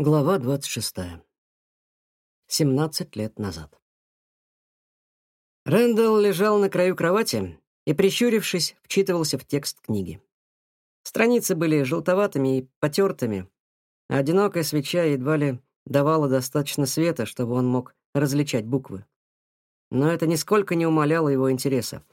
Глава 26. 17 лет назад. Рэндалл лежал на краю кровати и, прищурившись, вчитывался в текст книги. Страницы были желтоватыми и потертыми, а одинокая свеча едва ли давала достаточно света, чтобы он мог различать буквы. Но это нисколько не умаляло его интереса.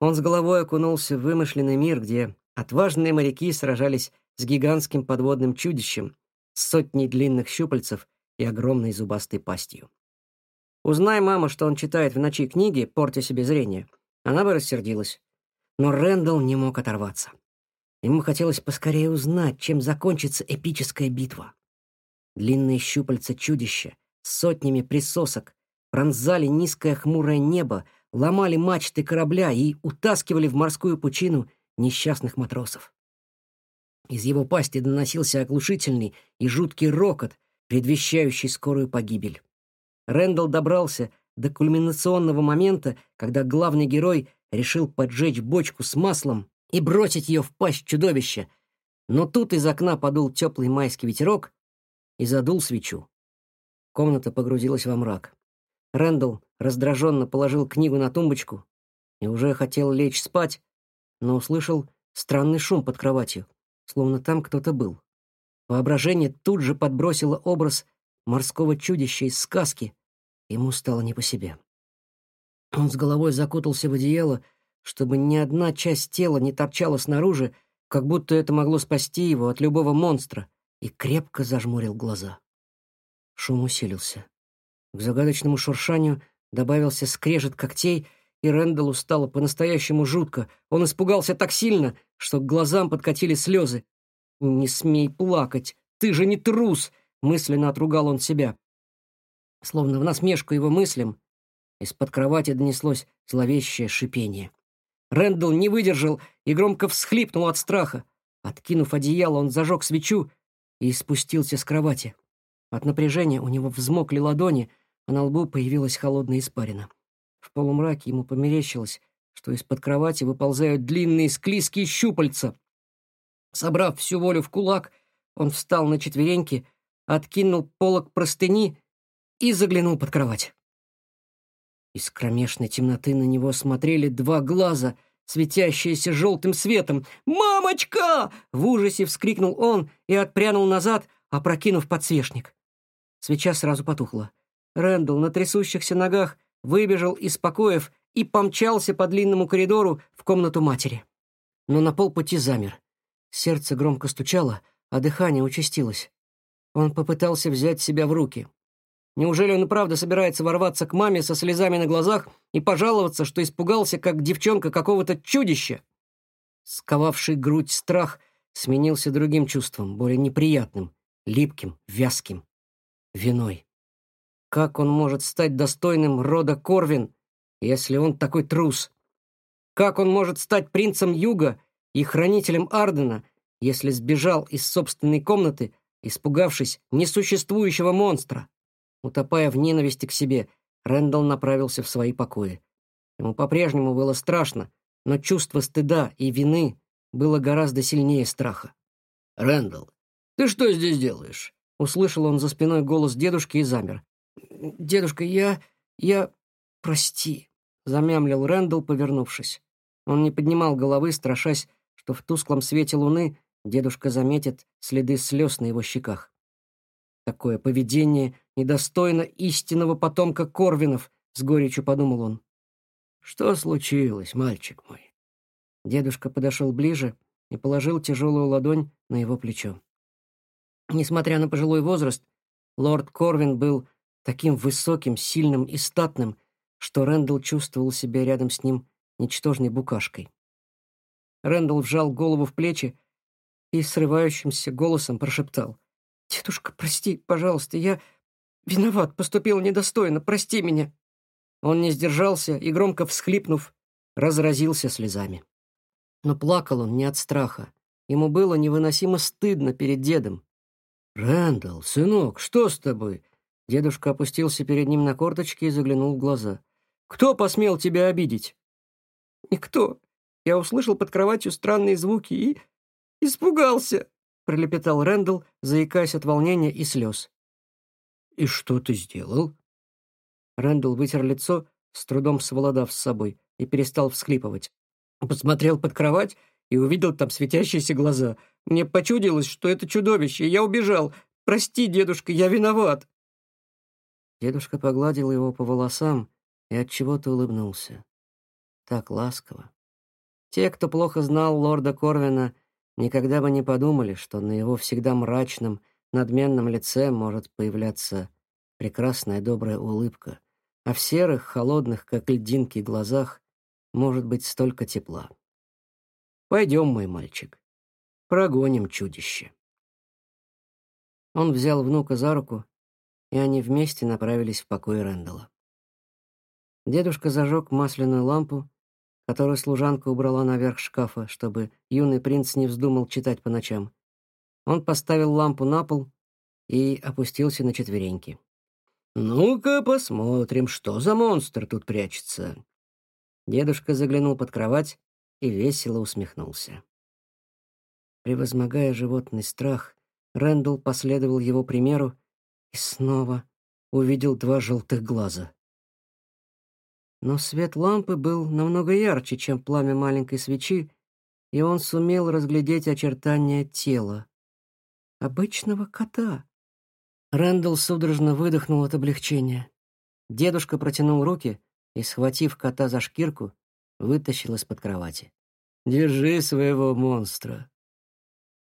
Он с головой окунулся в вымышленный мир, где отважные моряки сражались с гигантским подводным чудищем, с сотней длинных щупальцев и огромной зубастой пастью. Узнай, мама, что он читает в ночи книги, портя себе зрение, она бы рассердилась. Но Рэндалл не мог оторваться. Ему хотелось поскорее узнать, чем закончится эпическая битва. Длинные щупальца чудища с сотнями присосок пронзали низкое хмурое небо, ломали мачты корабля и утаскивали в морскую пучину несчастных матросов. Из его пасти доносился оглушительный и жуткий рокот, предвещающий скорую погибель. Рэндалл добрался до кульминационного момента, когда главный герой решил поджечь бочку с маслом и бросить ее в пасть чудовища. Но тут из окна подул теплый майский ветерок и задул свечу. Комната погрузилась во мрак. Рэндалл раздраженно положил книгу на тумбочку и уже хотел лечь спать, но услышал странный шум под кроватью словно там кто-то был. Воображение тут же подбросило образ морского чудища из сказки. Ему стало не по себе. Он с головой закутался в одеяло, чтобы ни одна часть тела не торчала снаружи, как будто это могло спасти его от любого монстра, и крепко зажмурил глаза. Шум усилился. К загадочному шуршанию добавился скрежет когтей — и Рэндаллу стало по-настоящему жутко. Он испугался так сильно, что к глазам подкатили слезы. «Не смей плакать! Ты же не трус!» — мысленно отругал он себя. Словно в насмешку его мыслям, из-под кровати донеслось зловещее шипение. Рэндалл не выдержал и громко всхлипнул от страха. Откинув одеяло, он зажег свечу и спустился с кровати. От напряжения у него взмокли ладони, а на лбу появилась холодная испарина. В полумраке ему померещилось, что из-под кровати выползают длинные склизкие щупальца. Собрав всю волю в кулак, он встал на четвереньки, откинул полок простыни и заглянул под кровать. Из кромешной темноты на него смотрели два глаза, светящиеся желтым светом. «Мамочка!» — в ужасе вскрикнул он и отпрянул назад, опрокинув подсвечник. Свеча сразу потухла. Рэндалл на трясущихся ногах выбежал из покоев и помчался по длинному коридору в комнату матери. Но на полпути замер. Сердце громко стучало, а дыхание участилось. Он попытался взять себя в руки. Неужели он и правда собирается ворваться к маме со слезами на глазах и пожаловаться, что испугался, как девчонка какого-то чудища? Сковавший грудь страх сменился другим чувством, более неприятным, липким, вязким — виной. Как он может стать достойным рода Корвин, если он такой трус? Как он может стать принцем Юга и хранителем Ардена, если сбежал из собственной комнаты, испугавшись несуществующего монстра? Утопая в ненависти к себе, Рэндалл направился в свои покои. Ему по-прежнему было страшно, но чувство стыда и вины было гораздо сильнее страха. «Рэндалл, ты что здесь делаешь?» Услышал он за спиной голос дедушки и замер. «Дедушка, я... я... прости», — замямлил Рэндалл, повернувшись. Он не поднимал головы, страшась, что в тусклом свете луны дедушка заметит следы слез на его щеках. Такое поведение недостойно истинного потомка Корвинов, с горечью подумал он. Что случилось, мальчик мой? Дедушка подошел ближе и положил тяжелую ладонь на его плечо. Несмотря на пожилой возраст, лорд Корвин был таким высоким, сильным и статным, что Рэндалл чувствовал себя рядом с ним ничтожной букашкой. Рэндалл вжал голову в плечи и срывающимся голосом прошептал. «Дедушка, прости, пожалуйста, я виноват, поступил недостойно, прости меня». Он не сдержался и, громко всхлипнув, разразился слезами. Но плакал он не от страха. Ему было невыносимо стыдно перед дедом. «Рэндалл, сынок, что с тобой?» Дедушка опустился перед ним на корточки и заглянул в глаза. «Кто посмел тебя обидеть?» «Никто. Я услышал под кроватью странные звуки и... испугался», — пролепетал Рэндалл, заикаясь от волнения и слез. И что ты сделал?» Рэндалл вытер лицо, с трудом совладав с собой, и перестал всхлипывать. Посмотрел под кровать и увидел там светящиеся глаза. Мне почудилось, что это чудовище, и я убежал. Прости, дедушка, я виноват. Дедушка погладил его по волосам и от чего-то улыбнулся. Так ласково. Те, кто плохо знал лорда Корвина, никогда бы не подумали, что на его всегда мрачном, надменном лице может появляться прекрасная добрая улыбка, а в серых, холодных, как льдинки, глазах может быть столько тепла. Пойдем, мой мальчик, прогоним чудище. Он взял внука за руку, и они вместе направились в покой Рэндалла. Дедушка зажег масляную лампу, которую служанка убрала наверх шкафа, чтобы юный принц не вздумал читать по ночам. Он поставил лампу на пол и опустился на четвереньки. «Ну-ка посмотрим, что за монстр тут прячется». Дедушка заглянул под кровать и весело усмехнулся. Превозмогая животный страх, Рэндалл последовал его примеру и снова увидел два желтых глаза. Но свет лампы был намного ярче, чем пламя маленькой свечи, и он сумел разглядеть очертания тела. Обычного кота. Рэндалл судорожно выдохнул от облегчения. Дедушка протянул руки и, схватив кота за шкирку, вытащил из-под кровати. «Держи своего монстра!»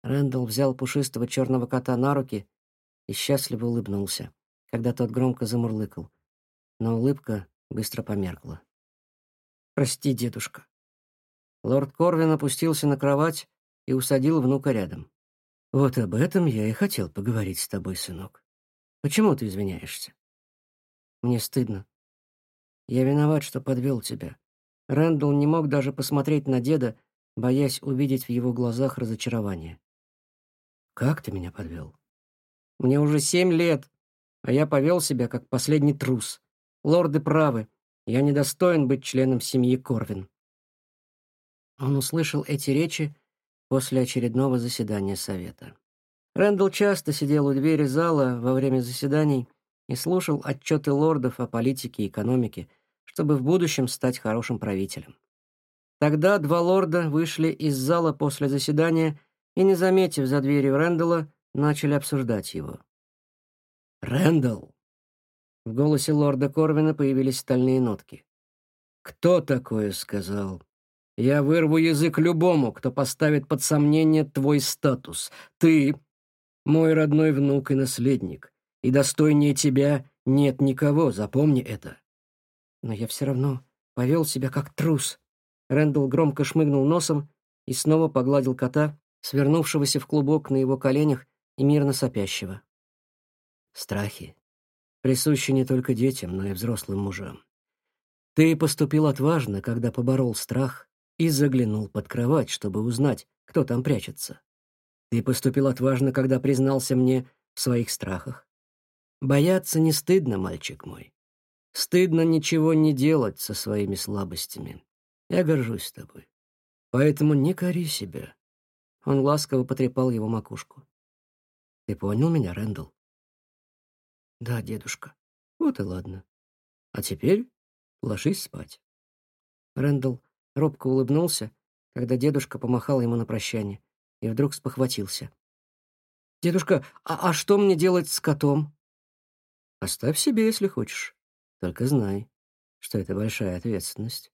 Рэндалл взял пушистого черного кота на руки и счастливо улыбнулся, когда тот громко замурлыкал. Но улыбка быстро померкла. «Прости, дедушка». Лорд Корвин опустился на кровать и усадил внука рядом. «Вот об этом я и хотел поговорить с тобой, сынок. Почему ты извиняешься?» «Мне стыдно. Я виноват, что подвел тебя». Рэндалл не мог даже посмотреть на деда, боясь увидеть в его глазах разочарование. «Как ты меня подвел?» «Мне уже семь лет, а я повел себя как последний трус. Лорды правы. Я недостоин быть членом семьи Корвин». Он услышал эти речи после очередного заседания совета. Рэндалл часто сидел у двери зала во время заседаний и слушал отчеты лордов о политике и экономике, чтобы в будущем стать хорошим правителем. Тогда два лорда вышли из зала после заседания и, не заметив за дверью Рэндалла, начали обсуждать его. «Рэндалл!» В голосе лорда Корвина появились стальные нотки. «Кто такое сказал? Я вырву язык любому, кто поставит под сомнение твой статус. Ты — мой родной внук и наследник, и достойнее тебя нет никого, запомни это». Но я все равно повел себя как трус. Рэндалл громко шмыгнул носом и снова погладил кота, свернувшегося в клубок на его коленях и мирно сопящего. Страхи присущи не только детям, но и взрослым мужам. Ты поступил отважно, когда поборол страх и заглянул под кровать, чтобы узнать, кто там прячется. Ты поступил отважно, когда признался мне в своих страхах. Бояться не стыдно, мальчик мой. Стыдно ничего не делать со своими слабостями. Я горжусь тобой. Поэтому не кори себя. Он ласково потрепал его макушку. Ты понял меня, Рэндалл? Да, дедушка. Вот и ладно. А теперь ложись спать. Рэндалл робко улыбнулся, когда дедушка помахал ему на прощание, и вдруг спохватился. «Дедушка, а, а что мне делать с котом?» «Оставь себе, если хочешь. Только знай, что это большая ответственность.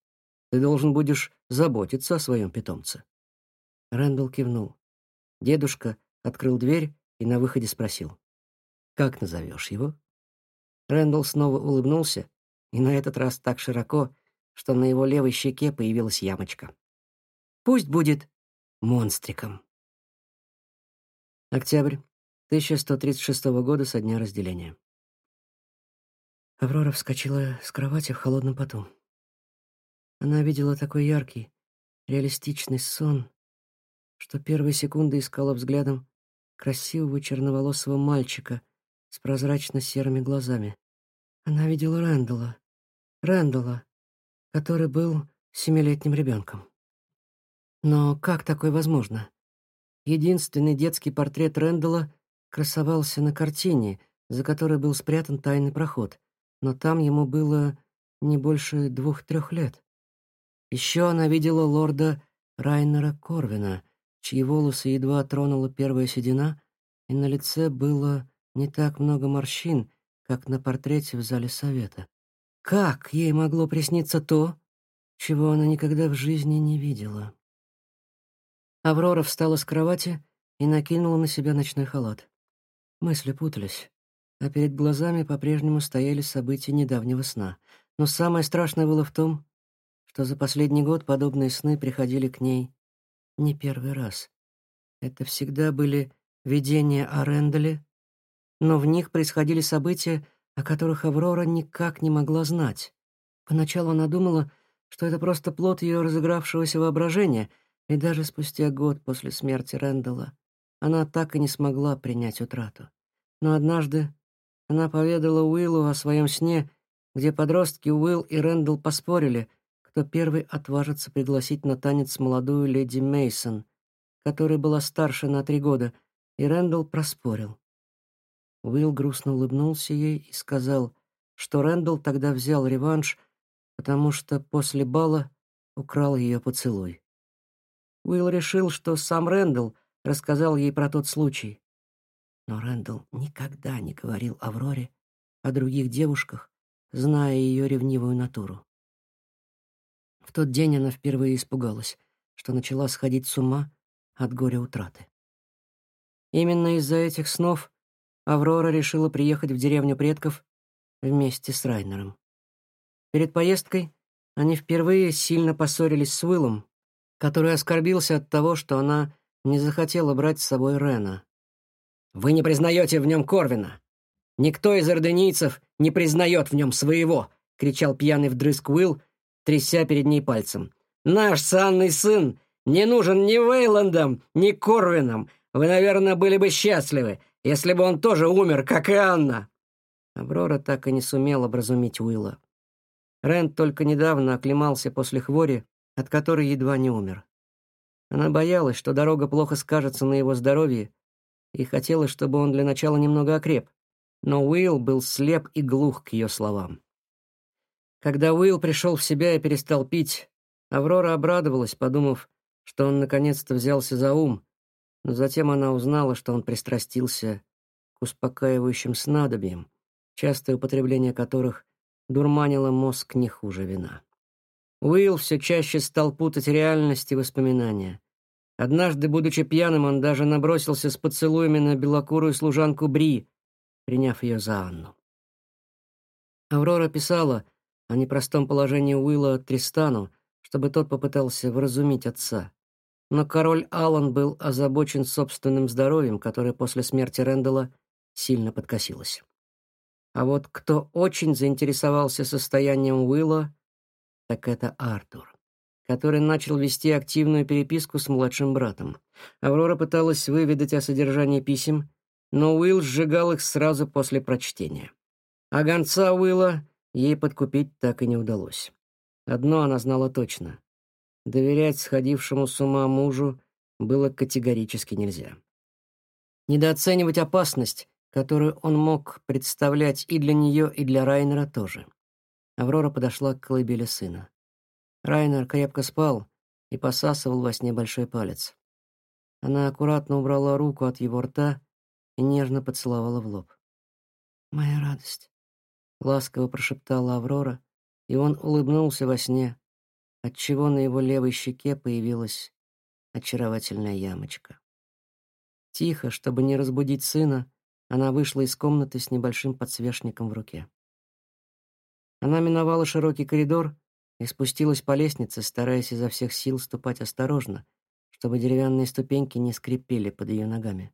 Ты должен будешь заботиться о своем питомце». Рэндалл кивнул. Дедушка открыл дверь и на выходе спросил. Как назовешь его?» Рэндалл снова улыбнулся, и на этот раз так широко, что на его левой щеке появилась ямочка. «Пусть будет монстриком». Октябрь 1136 года со дня разделения. Аврора вскочила с кровати в холодном поту. Она видела такой яркий, реалистичный сон, что первые секунды искала взглядом красивого черноволосого мальчика — с прозрачно-серыми глазами. Она видела Рэндала, Рэндала, который был семилетним ребенком. Но как такое возможно? Единственный детский портрет Рэндала красовался на картине, за которой был спрятан тайный проход, но там ему было не больше двух-трех лет. Еще она видела лорда Райнера Корвина, чьи волосы едва тронула первая седина, и на лице было не так много морщин, как на портрете в зале совета. Как ей могло присниться то, чего она никогда в жизни не видела? Аврора встала с кровати и накинула на себя ночной халат. Мысли путались, а перед глазами по-прежнему стояли события недавнего сна. Но самое страшное было в том, что за последний год подобные сны приходили к ней не первый раз. Это всегда были видения о Рэндале, но в них происходили события, о которых Аврора никак не могла знать. Поначалу она думала, что это просто плод ее разыгравшегося воображения, и даже спустя год после смерти Рэндала она так и не смогла принять утрату. Но однажды она поведала Уиллу о своем сне, где подростки Уилл и Рэндалл поспорили, кто первый отважится пригласить на танец молодую леди Мейсон, которая была старше на три года, и Рэндалл проспорил. Уилл грустно улыбнулся ей и сказал, что Рэндалл тогда взял реванш, потому что после бала украл ее поцелуй. Уилл решил, что сам Рэндалл рассказал ей про тот случай. Но Рэндалл никогда не говорил Авроре о других девушках, зная ее ревнивую натуру. В тот день она впервые испугалась, что начала сходить с ума от горя утраты. Именно из-за этих снов Аврора решила приехать в деревню предков вместе с Райнером. Перед поездкой они впервые сильно поссорились с Уиллом, который оскорбился от того, что она не захотела брать с собой Рена. «Вы не признаете в нем Корвина! Никто из орденийцев не признает в нем своего!» — кричал пьяный вдрызг Уилл, тряся перед ней пальцем. «Наш санный сын не нужен ни Вейландам, ни Корвинам. Вы, наверное, были бы счастливы, если бы он тоже умер, как и Анна!» Аврора так и не сумела образумить Уилла. Рэнд только недавно оклемался после хвори, от которой едва не умер. Она боялась, что дорога плохо скажется на его здоровье, и хотела, чтобы он для начала немного окреп. Но Уилл был слеп и глух к ее словам. Когда Уилл пришел в себя и перестал пить, Аврора обрадовалась, подумав, что он наконец-то взялся за ум, но затем она узнала, что он пристрастился к успокаивающим снадобьям, частое употребление которых дурманило мозг не хуже вина. Уилл все чаще стал путать реальность и воспоминания. Однажды, будучи пьяным, он даже набросился с поцелуями на белокурую служанку Бри, приняв ее за Анну. Аврора писала о непростом положении Уилла Тристану, чтобы тот попытался вразумить отца. Но король Аллан был озабочен собственным здоровьем, которое после смерти Рэндалла сильно подкосилось. А вот кто очень заинтересовался состоянием Уилла, так это Артур, который начал вести активную переписку с младшим братом. Аврора пыталась выведать о содержании писем, но Уилл сжигал их сразу после прочтения. А гонца Уилла ей подкупить так и не удалось. Одно она знала точно. Доверять сходившему с ума мужу было категорически нельзя. Недооценивать опасность, которую он мог представлять и для нее, и для Райнера тоже. Аврора подошла к колыбели сына. Райнер крепко спал и посасывал во сне большой палец. Она аккуратно убрала руку от его рта и нежно поцеловала в лоб. «Моя радость», — ласково прошептала Аврора, и он улыбнулся во сне, отчего на его левой щеке появилась очаровательная ямочка. Тихо, чтобы не разбудить сына, она вышла из комнаты с небольшим подсвечником в руке. Она миновала широкий коридор и спустилась по лестнице, стараясь изо всех сил ступать осторожно, чтобы деревянные ступеньки не скрипели под ее ногами.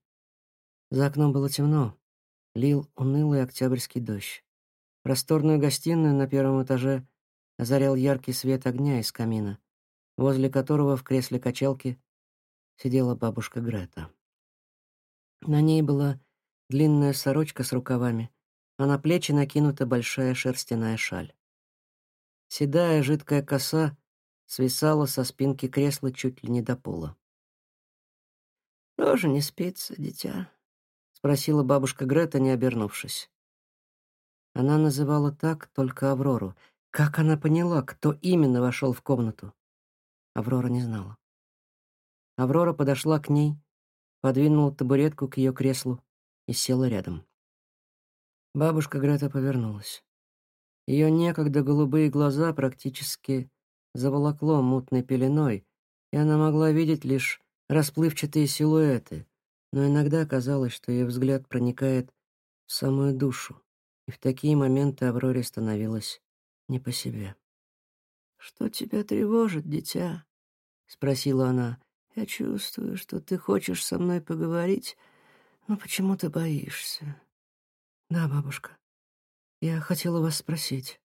За окном было темно, лил унылый октябрьский дождь. Просторную гостиную на первом этаже озарял яркий свет огня из камина, возле которого в кресле качалки сидела бабушка Грета. На ней была длинная сорочка с рукавами, а на плечи накинута большая шерстяная шаль. Седая жидкая коса свисала со спинки кресла чуть ли не до пола. «Тоже не спится, дитя?» — спросила бабушка Грета, не обернувшись. Она называла так только Аврору. Как она поняла, кто именно вошел в комнату? Аврора не знала. Аврора подошла к ней, подвинула табуретку к ее креслу и села рядом. Бабушка Грета повернулась. Ее некогда голубые глаза практически заволокло мутной пеленой, и она могла видеть лишь расплывчатые силуэты, но иногда казалось, что ее взгляд проникает в самую душу, и в такие моменты Авроре становилось не по себе. «Что тебя тревожит, дитя?» — спросила она. «Я чувствую, что ты хочешь со мной поговорить, но почему ты боишься?» «Да, бабушка. Я хотела вас спросить».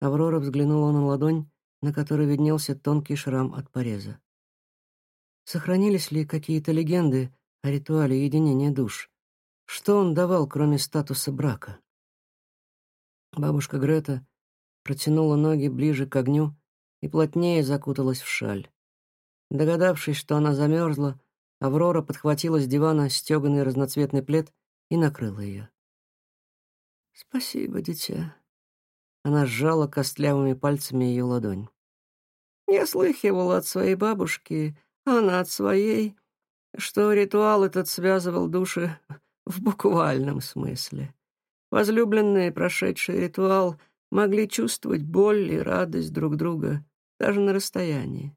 Аврора взглянула на ладонь, на которой виднелся тонкий шрам от пореза. Сохранились ли какие-то легенды о ритуале единения душ? Что он давал, кроме статуса брака? Бабушка Грета протянула ноги ближе к огню и плотнее закуталась в шаль. Догадавшись, что она замерзла, Аврора подхватила с дивана стеганый разноцветный плед и накрыла ее. «Спасибо, дитя». Она сжала костлявыми пальцами ее ладонь. «Я слыхивала от своей бабушки, а она от своей, что ритуал этот связывал души в буквальном смысле. Возлюбленные, прошедшие ритуал, могли чувствовать боль и радость друг друга даже на расстоянии.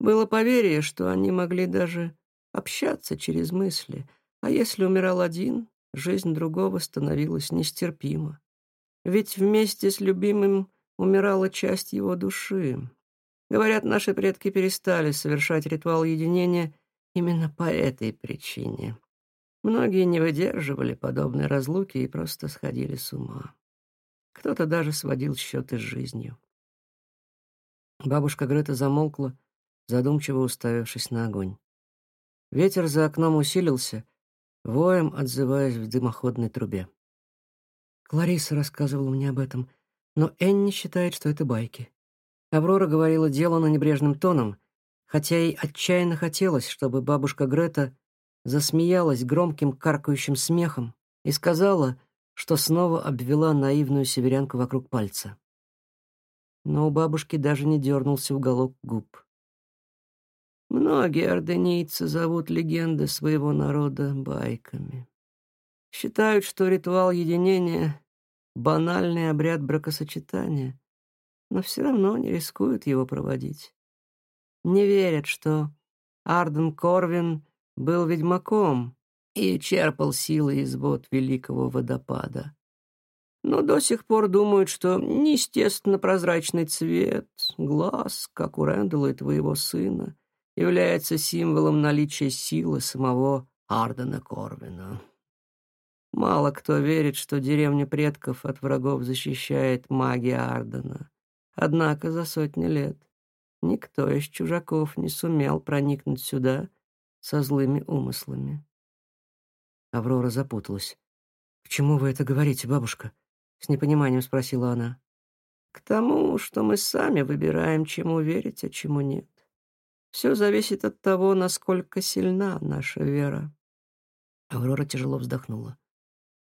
Было поверье, что они могли даже общаться через мысли, а если умирал один, жизнь другого становилась нестерпима. Ведь вместе с любимым умирала часть его души. Говорят, наши предки перестали совершать ритуал единения именно по этой причине. Многие не выдерживали подобной разлуки и просто сходили с ума. Кто-то даже сводил счеты с жизнью. Бабушка Грета замолкла, задумчиво уставившись на огонь. Ветер за окном усилился, воем отзываясь в дымоходной трубе. Клариса рассказывала мне об этом, но Энни считает, что это байки. Аврора говорила дело на небрежным тоном, хотя ей отчаянно хотелось, чтобы бабушка Грета засмеялась громким каркающим смехом и сказала, что снова обвела наивную северянку вокруг пальца. Но у бабушки даже не дернулся уголок губ. Многие орденийцы зовут легенды своего народа байками. Считают, что ритуал единения — банальный обряд бракосочетания, но все равно не рискуют его проводить. Не верят, что Арден Корвин был ведьмаком и черпал силы из вод великого водопада. Но до сих пор думают, что неестественно прозрачный цвет, глаз, как у Рэндала и твоего сына, является символом наличия силы самого Ардена Корвина. Мало кто верит, что деревня предков от врагов защищает магия Ардена. Однако за сотни лет никто из чужаков не сумел проникнуть сюда со злыми умыслами. Аврора запуталась. «К чему вы это говорите, бабушка?» — с непониманием спросила она. «К тому, что мы сами выбираем, чему верить, а чему нет. Все зависит от того, насколько сильна наша вера». Аврора тяжело вздохнула.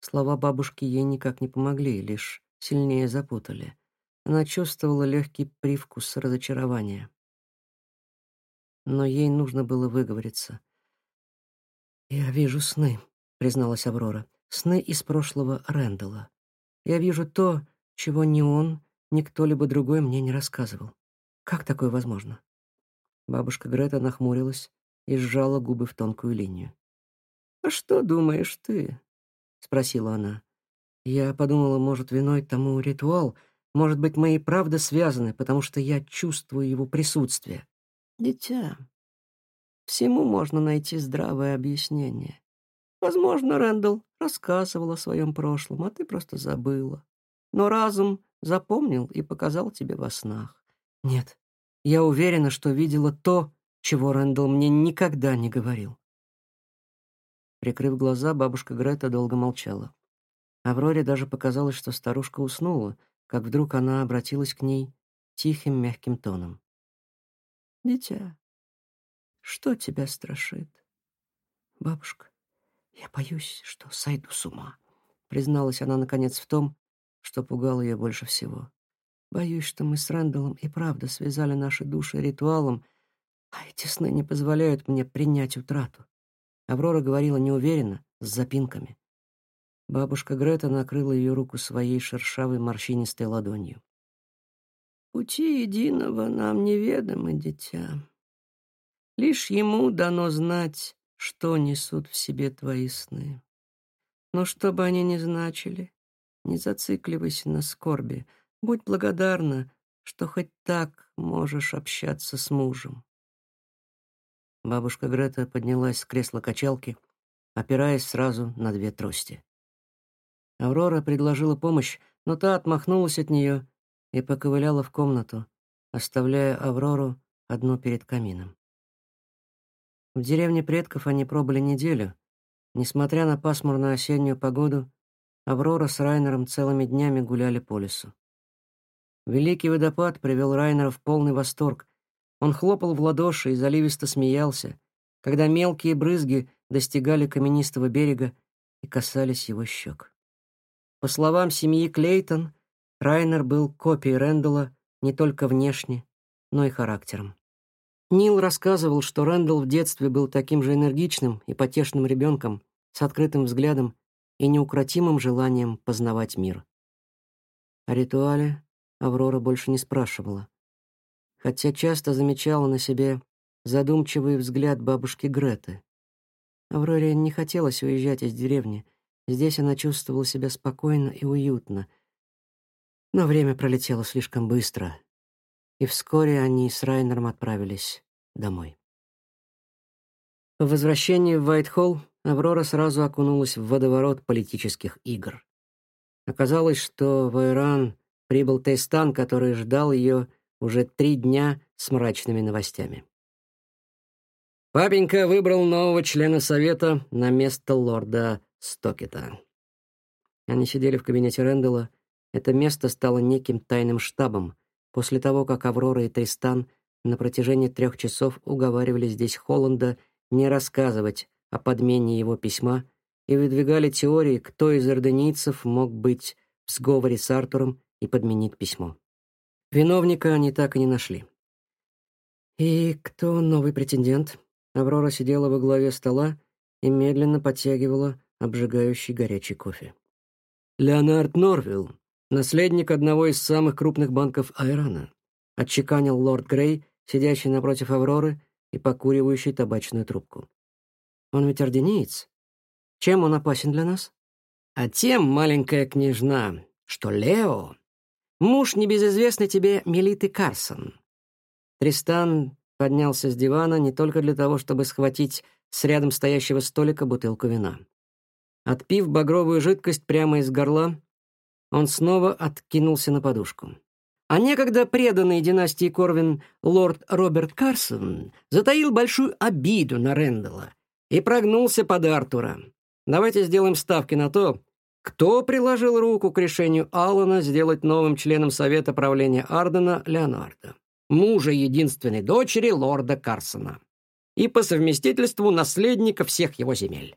Слова бабушки ей никак не помогли, лишь сильнее запутали. Она чувствовала легкий привкус разочарования. Но ей нужно было выговориться. «Я вижу сны», — призналась Аврора. «Сны из прошлого Рэндала. Я вижу то, чего ни он, ни кто-либо другой мне не рассказывал. Как такое возможно?» Бабушка Грета нахмурилась и сжала губы в тонкую линию. «А что думаешь ты?» — спросила она. Я подумала, может, виной тому ритуал, может быть, мы и правда связаны, потому что я чувствую его присутствие. Дитя, всему можно найти здравое объяснение. Возможно, Рэндалл рассказывал о своем прошлом, а ты просто забыла. Но разум запомнил и показал тебе во снах. Нет, я уверена, что видела то, чего Рэндалл мне никогда не говорил. Прикрыв глаза, бабушка Грета долго молчала. Авроре даже показалось, что старушка уснула, как вдруг она обратилась к ней тихим, мягким тоном. «Дитя, что тебя страшит?» «Бабушка, «Я боюсь, что сойду с ума», — призналась она, наконец, в том, что пугало ее больше всего. «Боюсь, что мы с Рэндаллом и правда связали наши души ритуалом, а эти сны не позволяют мне принять утрату». Аврора говорила неуверенно, с запинками. Бабушка Грета накрыла ее руку своей шершавой морщинистой ладонью. «Пути единого нам неведомы, дитя. Лишь ему дано знать, что несут в себе твои сны. Но что бы они ни значили, не зацикливайся на скорби. Будь благодарна, что хоть так можешь общаться с мужем. Бабушка Грета поднялась с кресла качалки, опираясь сразу на две трости. Аврора предложила помощь, но та отмахнулась от нее и поковыляла в комнату, оставляя Аврору одну перед камином. В деревне предков они пробыли неделю. Несмотря на пасмурную осеннюю погоду, Аврора с Райнером целыми днями гуляли по лесу. Великий водопад привел Райнера в полный восторг. Он хлопал в ладоши и заливисто смеялся, когда мелкие брызги достигали каменистого берега и касались его щек. По словам семьи Клейтон, Райнер был копией Рэндалла не только внешне, но и характером. Нил рассказывал, что Рэндалл в детстве был таким же энергичным и потешным ребенком, с открытым взглядом и неукротимым желанием познавать мир. О ритуале Аврора больше не спрашивала, хотя часто замечала на себе задумчивый взгляд бабушки Греты. Авроре не хотелось уезжать из деревни. Здесь она чувствовала себя спокойно и уютно. Но время пролетело слишком быстро, и вскоре они с Райнером отправились домой. По возвращении в Вайтхолл Аврора сразу окунулась в водоворот политических игр. Оказалось, что в Иран прибыл Тейстан, который ждал ее уже три дня с мрачными новостями. Папенька выбрал нового члена совета на место лорда Стокета. Они сидели в кабинете Рэндалла. Это место стало неким тайным штабом, После того, как Аврора и Тристан на протяжении трех часов уговаривали здесь Холланда не рассказывать о подмене его письма и выдвигали теории, кто из орденийцев мог быть в сговоре с Артуром и подменить письмо. Виновника они так и не нашли. «И кто новый претендент?» Аврора сидела во главе стола и медленно подтягивала обжигающий горячий кофе. «Леонард Норвилл, наследник одного из самых крупных банков Айрана, отчеканил лорд Грей, сидящий напротив Авроры и покуривающий табачную трубку. Он ведь орденеец. Чем он опасен для нас? А тем, маленькая княжна, что Лео — муж небезызвестный тебе Мелиты Карсон. Тристан поднялся с дивана не только для того, чтобы схватить с рядом стоящего столика бутылку вина. Отпив багровую жидкость прямо из горла, он снова откинулся на подушку. А некогда преданный династии Корвин лорд Роберт Карсон затаил большую обиду на Рэндалла и прогнулся под Артура. Давайте сделаем ставки на то, кто приложил руку к решению Аллана сделать новым членом Совета правления Ардена Леонарда, мужа единственной дочери лорда Карсона и по совместительству наследника всех его земель.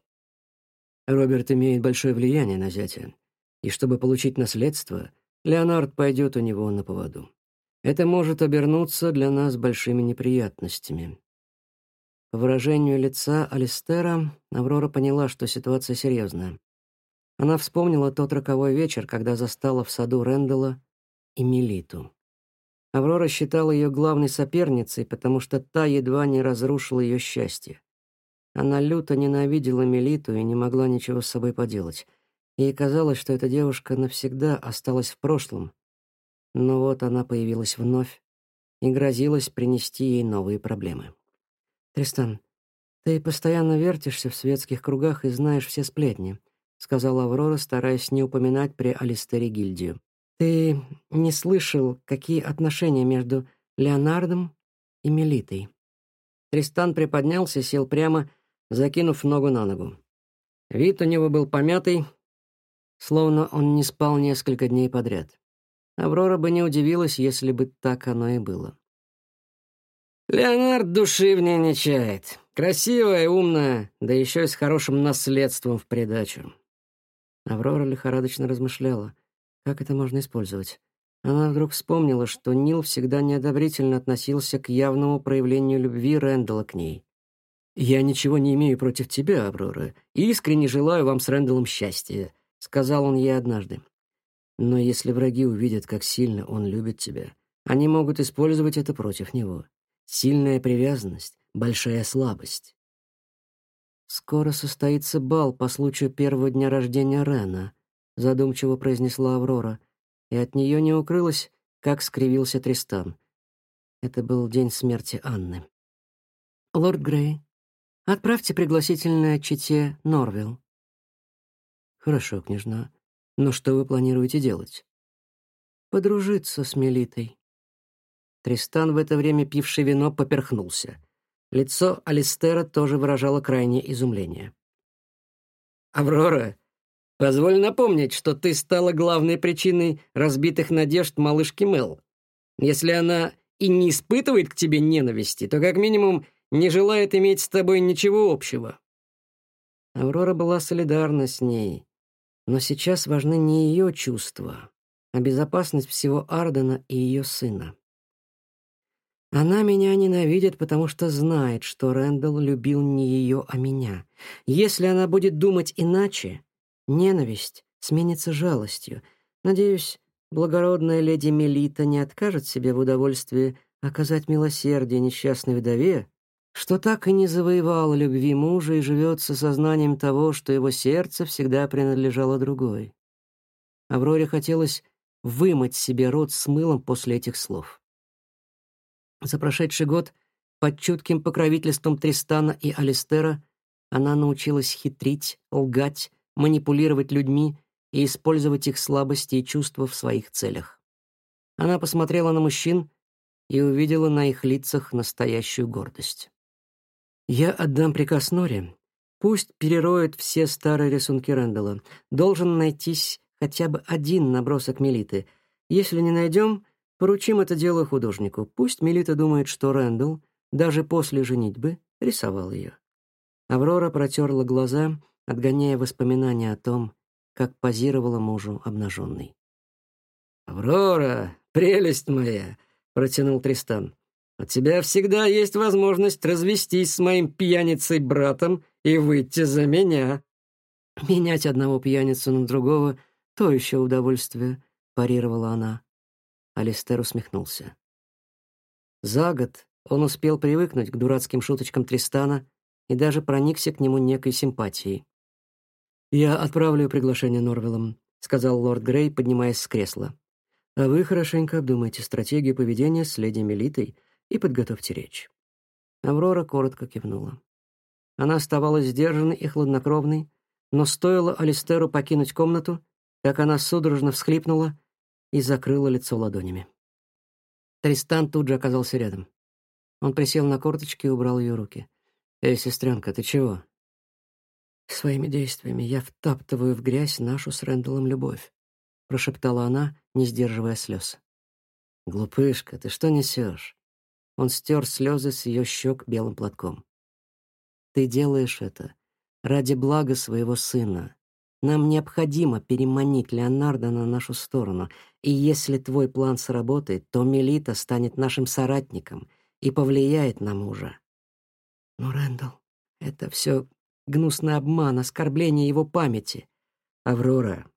Роберт имеет большое влияние на зятя, и чтобы получить наследство, Леонард пойдет у него на поводу. Это может обернуться для нас большими неприятностями. По выражению лица Алистера, Аврора поняла, что ситуация серьезная. Она вспомнила тот роковой вечер, когда застала в саду Рэндалла и Мелиту. Аврора считала ее главной соперницей, потому что та едва не разрушила ее счастье. Она люто ненавидела Мелиту и не могла ничего с собой поделать — Ей казалось, что эта девушка навсегда осталась в прошлом. Но вот она появилась вновь и грозилась принести ей новые проблемы. «Тристан, ты постоянно вертишься в светских кругах и знаешь все сплетни», сказала Аврора, стараясь не упоминать при Алистере гильдию. «Ты не слышал, какие отношения между Леонардом и Мелитой?» Тристан приподнялся, сел прямо, закинув ногу на ногу. Вид у него был помятый, словно он не спал несколько дней подряд. Аврора бы не удивилась, если бы так оно и было. «Леонард души в ней не чает. Красивая, умная, да еще и с хорошим наследством в придачу. Аврора лихорадочно размышляла, как это можно использовать. Она вдруг вспомнила, что Нил всегда неодобрительно относился к явному проявлению любви Рэндалла к ней. «Я ничего не имею против тебя, Аврора, и искренне желаю вам с Рэндаллом счастья», — сказал он ей однажды. «Но если враги увидят, как сильно он любит тебя, они могут использовать это против него. Сильная привязанность, большая слабость». «Скоро состоится бал по случаю первого дня рождения Рена», — задумчиво произнесла Аврора, и от нее не укрылось, как скривился Тристан. Это был день смерти Анны. «Лорд Грей, Отправьте пригласительное чите Норвилл. Хорошо, княжна. Но что вы планируете делать? Подружиться с Мелитой. Тристан, в это время пивший вино, поперхнулся. Лицо Алистера тоже выражало крайнее изумление. «Аврора, позволь напомнить, что ты стала главной причиной разбитых надежд малышки Мел. Если она и не испытывает к тебе ненависти, то как минимум не желает иметь с тобой ничего общего». Аврора была солидарна с ней, но сейчас важны не ее чувства, а безопасность всего Ардена и ее сына. Она меня ненавидит, потому что знает, что Рэндалл любил не ее, а меня. Если она будет думать иначе, ненависть сменится жалостью. Надеюсь, благородная леди Мелита не откажет себе в удовольствии оказать милосердие несчастной вдове, что так и не завоевал любви мужа и живет с осознанием того, что его сердце всегда принадлежало другой. Авроре хотелось вымыть себе рот с мылом после этих слов. За прошедший год под чутким покровительством Тристана и Алистера она научилась хитрить, лгать, манипулировать людьми и использовать их слабости и чувства в своих целях. Она посмотрела на мужчин и увидела на их лицах настоящую гордость. Я отдам приказ Норе. Пусть перероет все старые рисунки Рэндалла. Должен найтись хотя бы один набросок Мелиты. Если не найдем, поручим это дело художнику. Пусть Мелита думает, что Рэндалл, даже после женитьбы, рисовал ее. Аврора протерла глаза, отгоняя воспоминания о том, как позировала мужу обнаженной. «Аврора, прелесть моя!» — протянул Тристан. У тебя всегда есть возможность развестись с моим пьяницей-братом и выйти за меня». «Менять одного пьяницу на другого — то еще удовольствие», — парировала она. Алистер усмехнулся. За год он успел привыкнуть к дурацким шуточкам Тристана и даже проникся к нему некой симпатией. «Я отправлю приглашение Норвиллом», — сказал лорд Грей, поднимаясь с кресла. «А вы хорошенько обдумайте стратегию поведения с леди Мелитой и подготовьте речь». Аврора коротко кивнула. Она оставалась сдержанной и хладнокровной, но стоило Алистеру покинуть комнату, как она судорожно всхлипнула и закрыла лицо ладонями. Тристан тут же оказался рядом. Он присел на корточки и убрал ее руки. «Эй, сестренка, ты чего?» «Своими действиями я втаптываю в грязь нашу с Рэндаллом любовь», — прошептала она, не сдерживая слез. «Глупышка, ты что несешь? Он стер слезы с ее щек белым платком. «Ты делаешь это ради блага своего сына. Нам необходимо переманить Леонардо на нашу сторону, и если твой план сработает, то Мелита станет нашим соратником и повлияет на мужа». «Но, Рэндалл, это все гнусный обман, оскорбление его памяти. Аврора,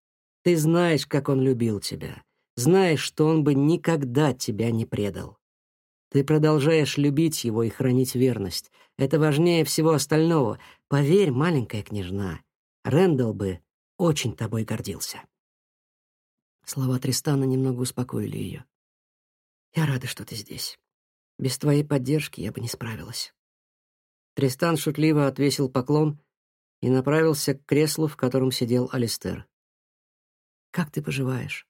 ты знаешь, как он любил тебя, знаешь, что он бы никогда тебя не предал. Ты продолжаешь любить его и хранить верность. Это важнее всего остального. Поверь, маленькая княжна, Рэндалл бы очень тобой гордился». Слова Тристана немного успокоили ее. «Я рада, что ты здесь. Без твоей поддержки я бы не справилась». Тристан шутливо отвесил поклон и направился к креслу, в котором сидел Алистер. «Как ты поживаешь?»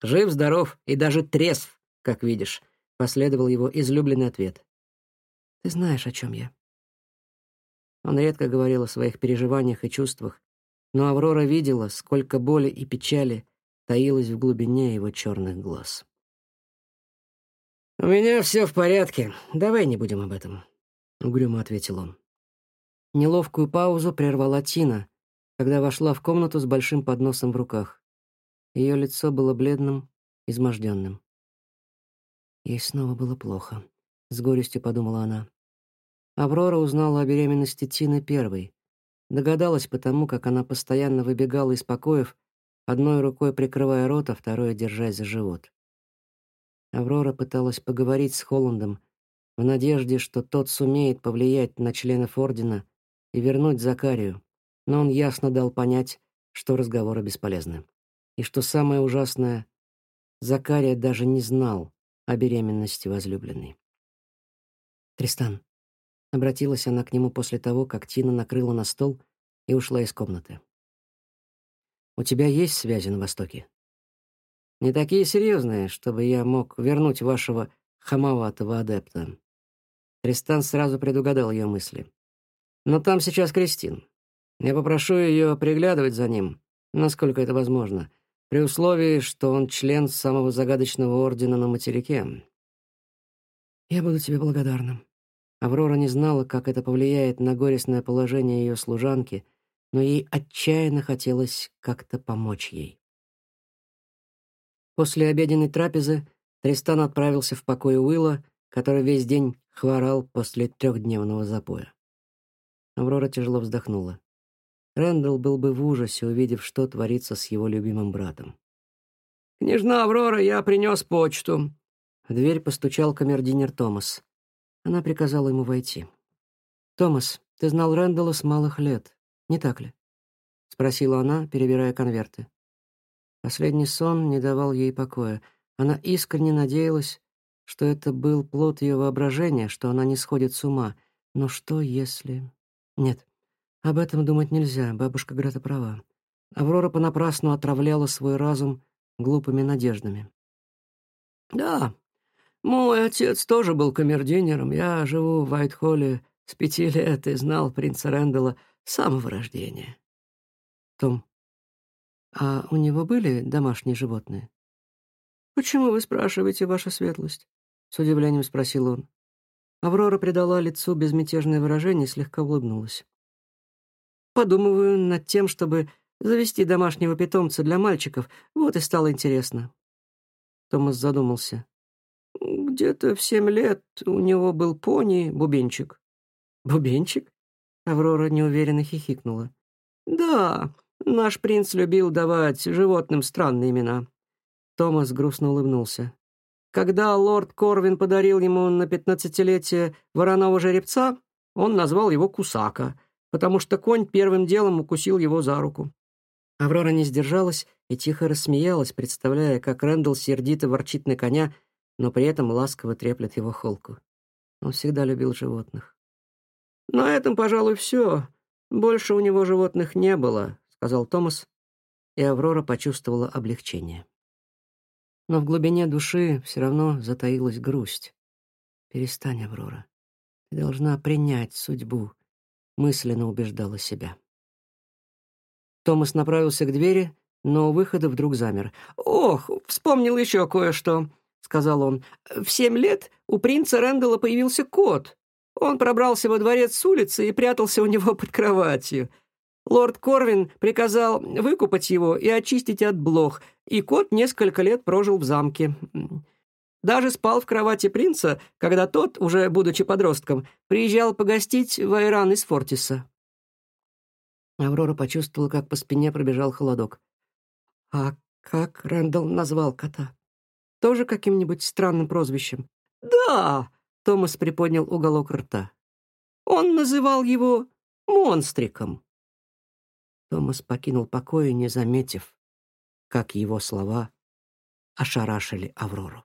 «Жив-здоров и даже трезв, как видишь», Последовал его излюбленный ответ. «Ты знаешь, о чем я». Он редко говорил о своих переживаниях и чувствах, но Аврора видела, сколько боли и печали таилось в глубине его черных глаз. «У меня все в порядке. Давай не будем об этом. — угрюмо ответил он. Неловкую паузу прервала Тина, когда вошла в комнату с большим подносом в руках. Ее лицо было бледным, изможденным. Ей снова было плохо, с горестью подумала она. Аврора узнала о беременности Тины первой. Догадалась потому, как она постоянно выбегала из покоев, одной рукой прикрывая рот, а второй держась за живот. Аврора пыталась поговорить с Холландом в надежде, что тот сумеет повлиять на членов ордена и вернуть Закарию, но он ясно дал понять, что разговоры бесполезны. И что самое ужасное, Закария даже не знал о беременности возлюбленной. «Тристан», — обратилась она к нему после того, как Тина накрыла на стол и ушла из комнаты. «У тебя есть связи на Востоке?» «Не такие серьезные, чтобы я мог вернуть вашего хамоватого адепта». Тристан сразу предугадал ее мысли. «Но там сейчас Кристин. Я попрошу ее приглядывать за ним, насколько это возможно, при условии, что он член самого загадочного ордена на материке. Я буду тебе благодарна. Аврора не знала, как это повлияет на горестное положение ее служанки, но ей отчаянно хотелось как-то помочь ей. После обеденной трапезы Тристан отправился в покой Уилла, который весь день хворал после трехдневного запоя. Аврора тяжело вздохнула. Рэндалл был бы в ужасе, увидев, что творится с его любимым братом. «Княжна Аврора, я принес почту». В дверь постучал камердинер Томас. Она приказала ему войти. «Томас, ты знал Рэндалла с малых лет, не так ли?» — спросила она, перебирая конверты. Последний сон не давал ей покоя. Она искренне надеялась, что это был плод ее воображения, что она не сходит с ума. Но что если... Нет, об этом думать нельзя, бабушка Грета права. Аврора понапрасну отравляла свой разум глупыми надеждами. «Да, мой отец тоже был камердинером. Я живу в Вайтхолле с пяти лет и знал принца Рэндалла с самого рождения». «Том, а у него были домашние животные?» «Почему вы спрашиваете, ваша светлость?» — с удивлением спросил он. Аврора придала лицу безмятежное выражение и слегка улыбнулась. Подумываю над тем, чтобы завести домашнего питомца для мальчиков. Вот и стало интересно». Томас задумался. «Где-то в семь лет у него был пони, бубенчик». «Бубенчик?» Аврора неуверенно хихикнула. «Да, наш принц любил давать животным странные имена». Томас грустно улыбнулся. Когда лорд Корвин подарил ему на пятнадцатилетие вороного жеребца, он назвал его Кусака — потому что конь первым делом укусил его за руку. Аврора не сдержалась и тихо рассмеялась, представляя, как Рэндалл сердито ворчит на коня, но при этом ласково треплет его холку. Он всегда любил животных. «На этом, пожалуй, все. Больше у него животных не было», — сказал Томас, и Аврора почувствовала облегчение. Но в глубине души все равно затаилась грусть. «Перестань, Аврора. Ты должна принять судьбу мысленно убеждала себя. Томас направился к двери, но у выхода вдруг замер. «Ох, вспомнил еще кое-что», — сказал он. «В семь лет у принца Рэндалла появился кот. Он пробрался во дворец с улицы и прятался у него под кроватью. Лорд Корвин приказал выкупать его и очистить от блох, и кот несколько лет прожил в замке. Даже спал в кровати принца, когда тот, уже будучи подростком, приезжал погостить в Айран из Фортиса. Аврора почувствовала, как по спине пробежал холодок. А как Рэндалл назвал кота? Тоже каким-нибудь странным прозвищем? «Да!» — Томас приподнял уголок рта. «Он называл его монстриком». Томас покинул покой, не заметив, как его слова ошарашили Аврору.